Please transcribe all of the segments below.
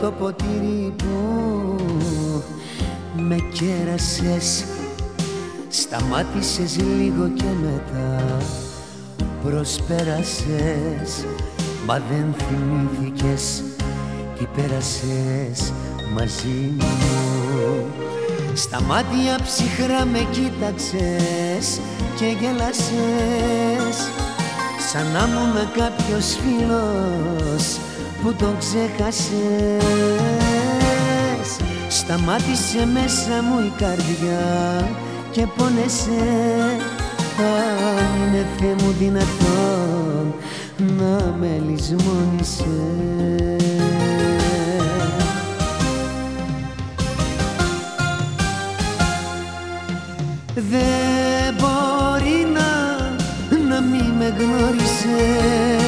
το ποτήρι που με κέρασες Σταμάτησες λίγο και μετά. Προσπέρασες Μα δεν θυμήθηκες τι πέρασες μαζί μου. Στα μάτια ψυχρά με κοίταξες και γέλασες. Σαν να ήμουν κάποιος φίλος που τον ξέχασες Σταμάτησε μέσα μου η καρδιά και πόνεσε Αν είναι Θεέ μου δυνατόν να με λησμόνησες. Δεν μπορεί να, να μην με γνώρισες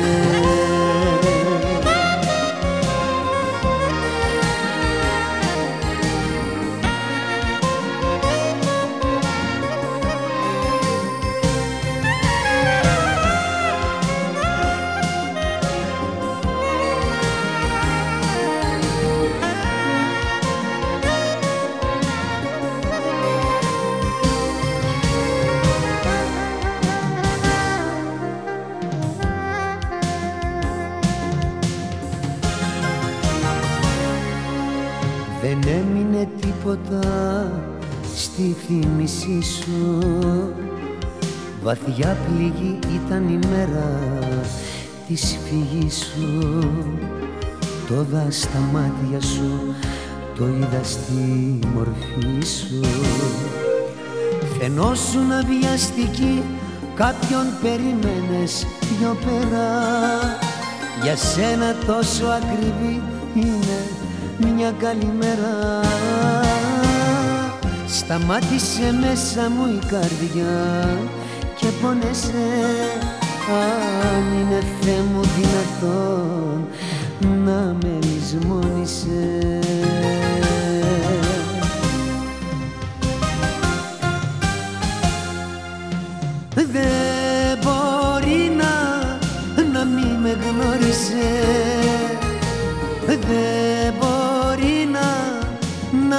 θύμησή σου. Βαθιά πληγή ήταν η μέρα της φυγής σου. Το δα στα μάτια σου, το είδα στη μορφή σου. Φαινόσουν αβιαστική, κάποιον περίμενες πιο πέρα. Για σένα τόσο ακριβή είναι μια καλημέρα. Σταμάτησε μέσα μου η καρδιά και πόνεσε. Αν είναι Θεέ μου δυνατόν να με λησμόνησε Δεν μπορεί να, να μην με γνώρισε. Δεν μπορεί να,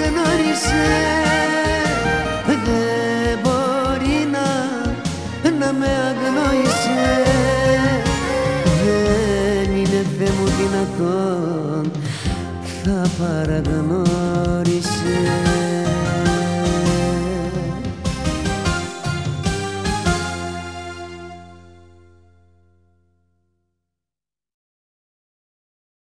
γνώρισε. Δεν μπορεί να, να με αγνώρισε μου δυνατόν θα παραγνώρισες